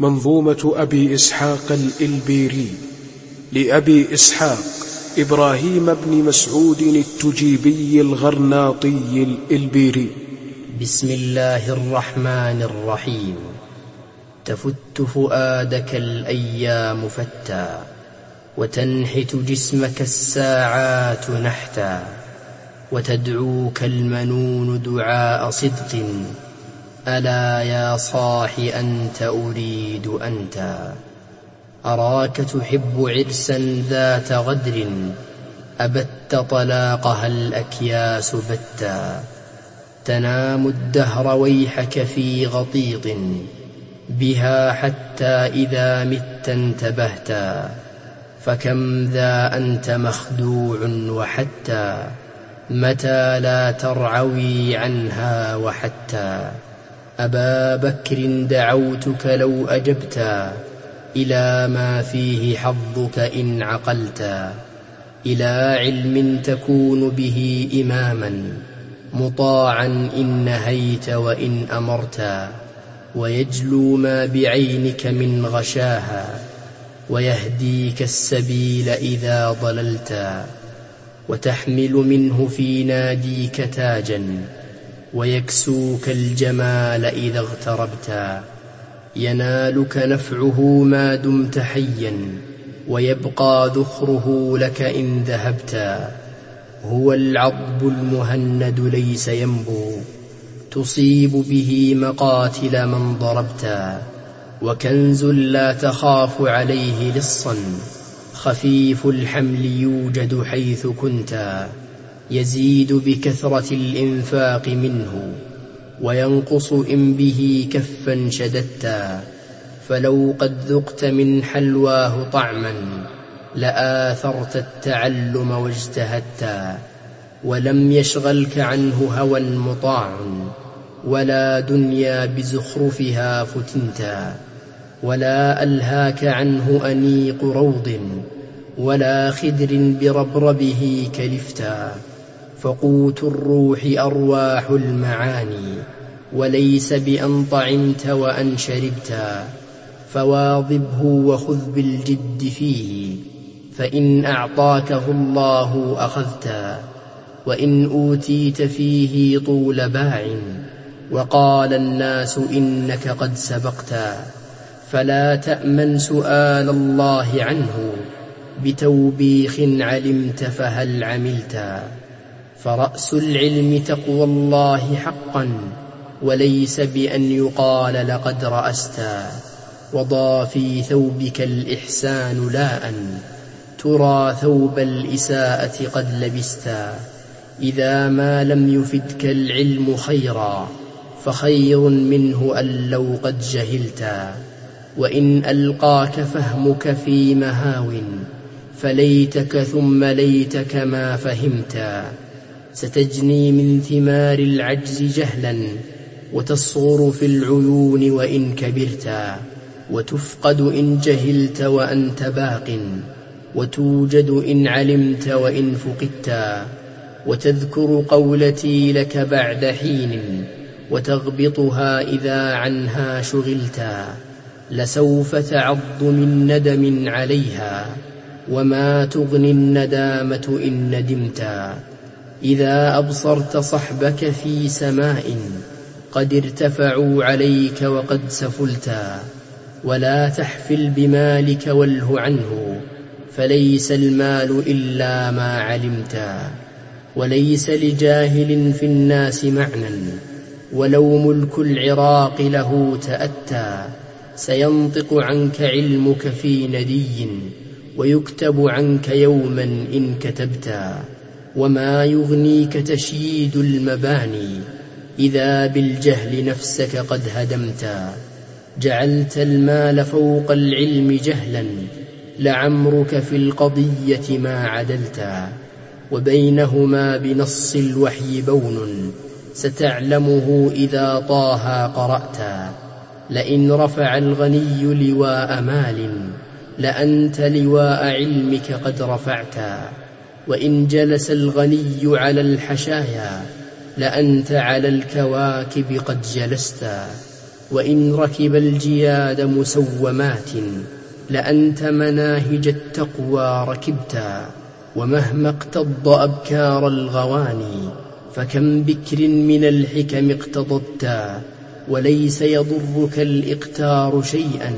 منظومة أبي إسحاق الإلبيري لأبي إسحاق إبراهيم بن مسعود التجيبي الغرناطي الإلبيري. بسم الله الرحمن الرحيم. تفت فؤادك الأيام فتا وتنحت جسمك الساعات نحتا وتدعوك المنون دعاء صدق ألا يا صاح أنت أريد أنت؟ أراك تحب عرسا ذات غدر؟ أبت طلاقها الأكياس بتا. تنام الدهر ويحك في غطيط. بها حتى إذا مت انتبهتا فكم ذا أنت مخدوع وحتى؟ متى لا ترعوي عنها وحتى؟ أبا بكر دعوتك لو أجبتا إلى ما فيه حظك إن عقلتا إلى علم تكون به إماما مطاعا إن نهيت وإن أمرتا ويجلو ما بعينك من غشاها ويهديك السبيل إذا ضللتا وتحمل منه في ناديك تاجا ويكسوك الجمال إذا اغتربتا ينالك نفعه ما دمت حيا ويبقى ذخره لك إن ذهبتا هو العضب المهند ليس ينبو تصيب به مقاتل من ضربتا وكنز لا تخاف عليه لصا خفيف الحمل يوجد حيث كنتا يزيد بكثرة الإنفاق منه وينقص إن به كفا شددتا فلو قد ذقت من حلواه طعما لآثرت التعلم واجتهدتا ولم يشغلك عنه هوى مطاع ولا دنيا بزخرفها فتنتا ولا ألهاك عنه أنيق روض ولا خدر بربربه كلفتا. فقوت الروح أرواح المعاني وليس بأن طعمت وأن شربتا فواظبه وخذ بالجد فيه فإن أعطاكه الله أخذتا وإن أوتيت فيه طول باع وقال الناس إنك قد سبقتا فلا تأمن سؤال الله عنه بتوبيخ علمت فهل عملتا فرأس العلم تقوى الله حقا وليس بأن يقال لقد رأستا وضى في ثوبك الإحسان لا أن ترى ثوب الإساءة قد لبستا إذا ما لم يفدك العلم خيرا فخير منه أن لو قد جهلتا وإن ألقاك فهمك في مهاو فليتك ثم ليتك ما فهمتا ستجني من ثمار العجز جهلا وتصغر في العيون وإن كبرتا وتفقد إن جهلت وأنت باق وتوجد إن علمت وإن فقدتا وتذكر قولتي لك بعد حين وتغبطها إذا عنها شغلتا لسوف تعض من ندم عليها وما تغني الندامة إن ندمتا إذا أبصرت صحبك في سماء قد ارتفعوا عليك وقد سفلتا ولا تحفل بمالك واله عنه فليس المال إلا ما علمتا وليس لجاهل في الناس معنى ولو ملك العراق له تأتى سينطق عنك علمك في ندي ويكتب عنك يوما إن كتبتا وما يغنيك تشييد المباني إذا بالجهل نفسك قد هدمتا جعلت المال فوق العلم جهلا لعمرك في القضية ما عدلتا وبينهما بنص الوحي بون ستعلمه إذا طه قرأتا لئن رفع الغني لواء مال لأنت لواء علمك قد رفعتا وإن جلس الغني على الحشايا لأنت على الكواكب قد جلستا وإن ركب الجياد مسومات لأنت مناهج التقوى ركبتا ومهما اقتض أبكار الغواني فكم بكر من الحكم اقتضبتا وليس يضرك الإقتار شيئا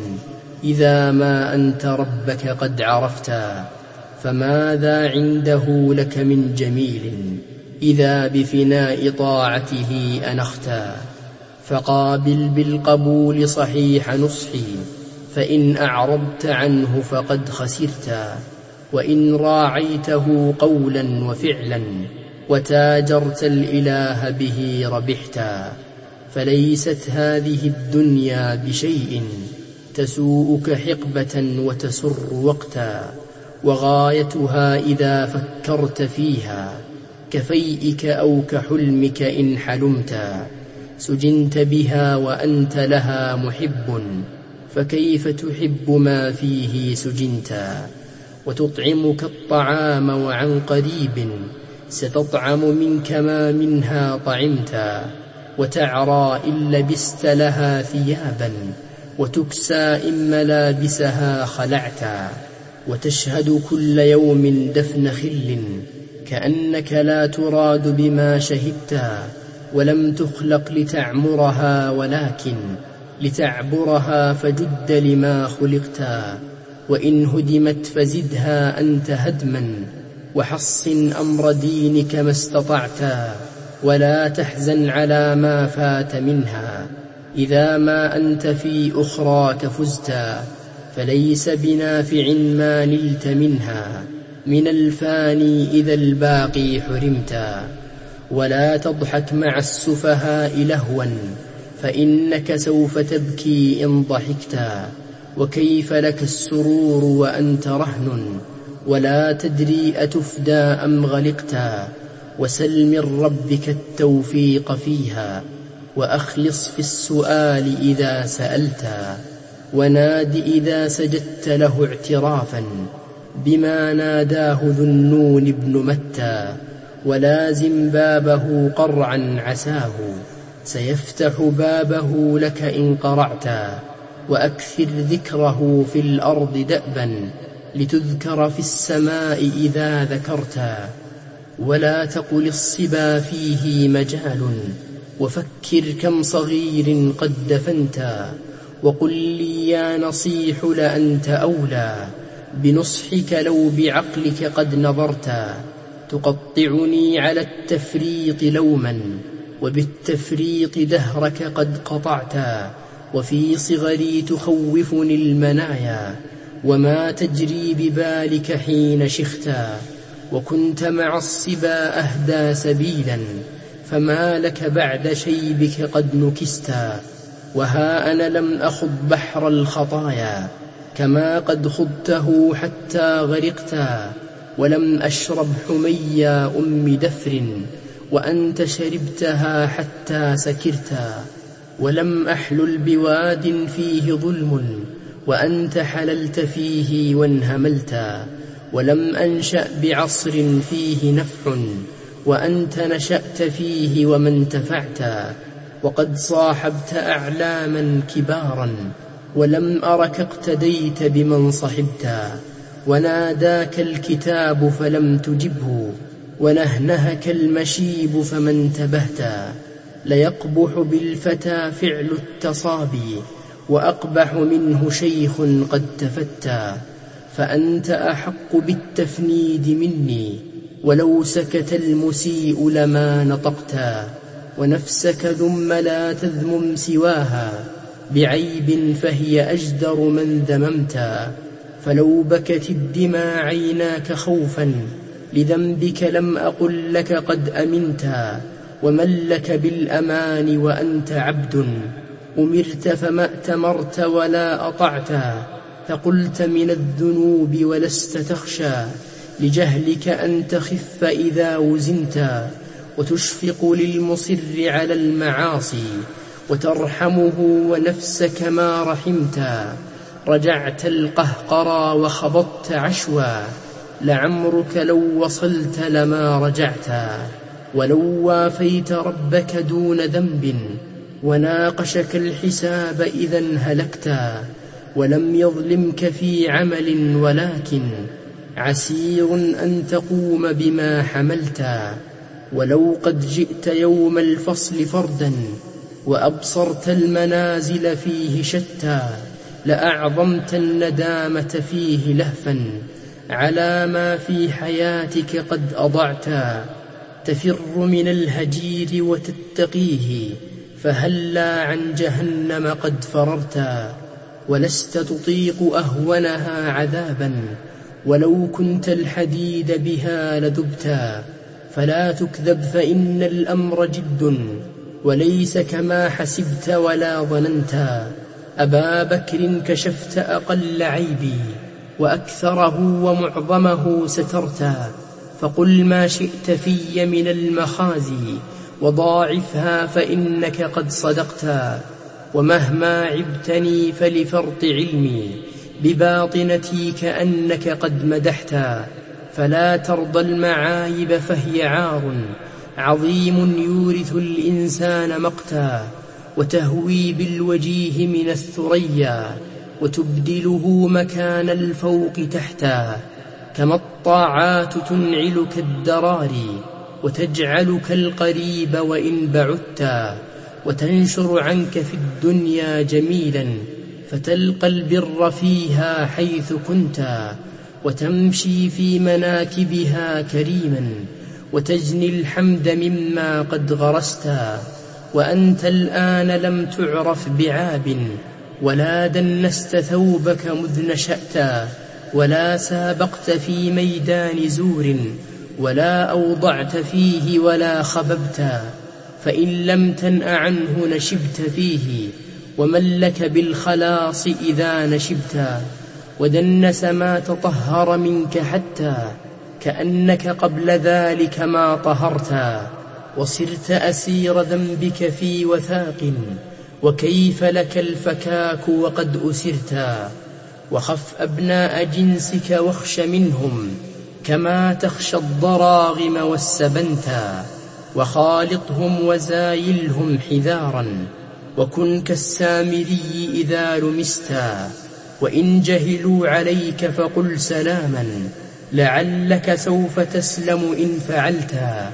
إذا ما أنت ربك قد عرفتا فماذا عنده لك من جميل إذا بفناء طاعته أنختا؟ فقابل بالقبول صحيح نصحي فإن أعرضت عنه فقد خسرتا. وإن راعيته قولا وفعلا وتاجرت الإله به ربحتا. فليست هذه الدنيا بشيء تسوءك حقبة وتسر وقتا. وغايتها إذا فكرت فيها كفيئك أو كحلمك إن حلمتا سجنت بها وأنت لها محب فكيف تحب ما فيه سجنتا وتطعمك الطعام وعن قريب ستطعم منك ما منها طعمتا وتعرى إن لبست لها ثيابا وتكسى إن ملابسها خلعتا وتشهد كل يوم دفن خل كأنك لا تراد بما شهدتا ولم تخلق لتعمرها ولكن لتعبرها فجد لما خلقتا وإن هدمت فزدها أنت هدما وحصن أمر دينك ما استطعتا ولا تحزن على ما فات منها إذا ما أنت في أخراك فزتا فليس بنافع ما نلت منها من الفاني إذا الباقي حرمتا ولا تضحك مع السفهاء لهوا فإنك سوف تبكي إن ضحكتا وكيف لك السرور وأنت رهن ولا تدري أتفدى أم غلقتا وسل من ربك التوفيق فيها وأخلص في السؤال إذا سألتا وناد إذا سجدت له اعترافا بما ناداه ذو النون بن متى ولازم بابه قرعا عساه سيفتح بابه لك إن قرعتا وأكثر ذكره في الأرض دأبا لتذكر في السماء إذا ذكرتا ولا تقل الصبا فيه مجال وفكر كم صغير قد دفنتا وقل لي يا نصيح لأنت أولى بنصحك لو بعقلك قد نظرتا تقطعني على التفريط لوما وبالتفريط دهرك قد قطعتا وفي صغري تخوفني المنايا وما تجري ببالك حين شختا وكنت مع الصبا أهدى سبيلا فما لك بعد شيبك قد نكستا وها أنا لم أخض بحر الخطايا كما قد خضته حتى غرقتا ولم أشرب حميا أم دفر وأنت شربتها حتى سكرتا ولم أحلل بواد فيه ظلم وأنت حللت فيه وانهملتا ولم أنشأ بعصر فيه نفع وأنت نشأت فيه وما انتفعتا وقد صاحبت أعلاما كبارا ولم أرك اقتديت بمن صحبتا وناداك الكتاب فلم تجبه ونهنهك المشيب فما انتبهتا ليقبح بالفتى فعل التصابي وأقبح منه شيخ قد تفتى فأنت أحق بالتفنيد مني ولو سكت المسيء لما نطقتا ونفسك ذم لا تذمم سواها بعيب فهي أجدر من ذممتا فلو بكت الدماء عيناك خوفا لذنبك لم أقل لك قد أمنتا ومن لك بالأمان وأنت عبد أمرت فما أتمرت ولا أطعتا فقلت من الذنوب ولست تخشى لجهلك أن تخف إذا وزنتا وتشفق للمصر على المعاصي وترحمه ونفسك ما رحمتا رجعت القهقرى وخبطت عشوا لعمرك لو وصلت لما رجعتا ولو وافيت ربك دون ذنب وناقشك الحساب إذا هلكتا ولم يظلمك في عمل ولكن عسير أن تقوم بما حملتا ولو قد جئت يوم الفصل فردا وأبصرت المنازل فيه شتى لأعظمت الندامة فيه لهفا على ما في حياتك قد أضعتا تفر من الهجير وتتقيه فهلا عن جهنم قد فررتا ولست تطيق أهونها عذابا ولو كنت الحديد بها لذبتا فلا تكذب فإن الأمر جد وليس كما حسبت ولا ظننتا أبا بكر كشفت أقل عيبي وأكثره ومعظمه سترتا فقل ما شئت في من المخازي وضاعفها فإنك قد صدقتا ومهما عبتني فلفرط علمي بباطنتي كأنك قد مدحتا فلا ترضى المعايب فهي عار عظيم يورث الإنسان مقتا وتهوي بالوجيه من الثريا وتبدله مكان الفوق تحتا كما الطاعات تنعلك الدراري وتجعلك القريب وإن بعدتا وتنشر عنك في الدنيا جميلا فتلقى البر فيها حيث كنتا وتمشي في مناكبها كريما وتجني الحمد مما قد غرستا وأنت الآن لم تعرف بعاب ولا دنست ثوبك مذ نشأتا ولا سابقت في ميدان زور ولا أوضعت فيه ولا خببتا فإن لم تنأ عنه نشبت فيه ومن لك بالخلاص إذا نشبتا ودنس ما تطهر منك حتى كأنك قبل ذلك ما طهرتا وصرت أسير ذنبك في وثاق وكيف لك الفكاك وقد أسرتا وخف أبناء جنسك واخش منهم كما تخشى الضراغم والسبنتا وخالطهم وزايلهم حذارا وكن كالسامري إذا لمستا وإن جهلوا عليك فقل سلاما لعلك سوف تسلم إن فعلتا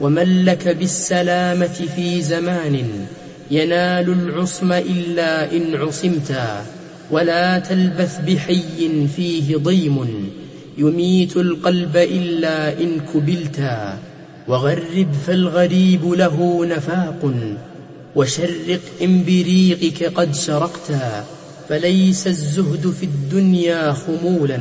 ومن لك بالسلامة في زمان ينال العصم إلا إن عصمتا ولا تلبث بحي فيه ضيم يميت القلب إلا إن كبلتا وغرب فالغريب له نفاق وشرق إن بريقك قد شرقتا فليس الزهد في الدنيا خمولا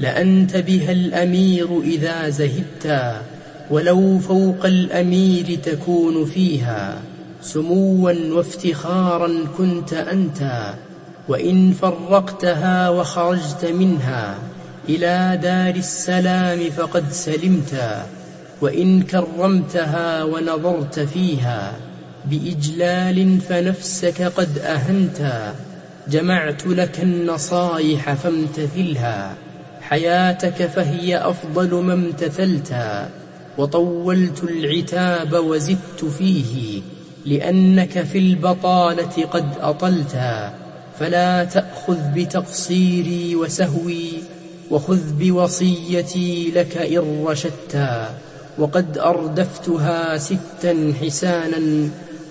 لأنت بها الأمير إذا زهدتا ولو فوق الأمير تكون فيها. سموا وافتخارا كنت أنت وإن فرقتها وخرجت منها إلى دار السلام فقد سلمت وإن كرمتها ونظرت فيها بإجلال فنفسك قد أهنت. جمعت لك النصائح فامتثلها حياتك فهي أفضل ما امتثلتا وطولت العتاب وزدت فيه لأنك في البطالة قد أطلتا فلا تأخذ بتقصيري وسهوي وخذ بوصيتي لك إن رشدتا وقد أردفتها ستا حسانا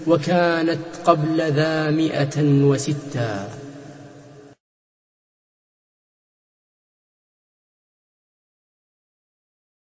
وكانت قبل ذا مئة وستا.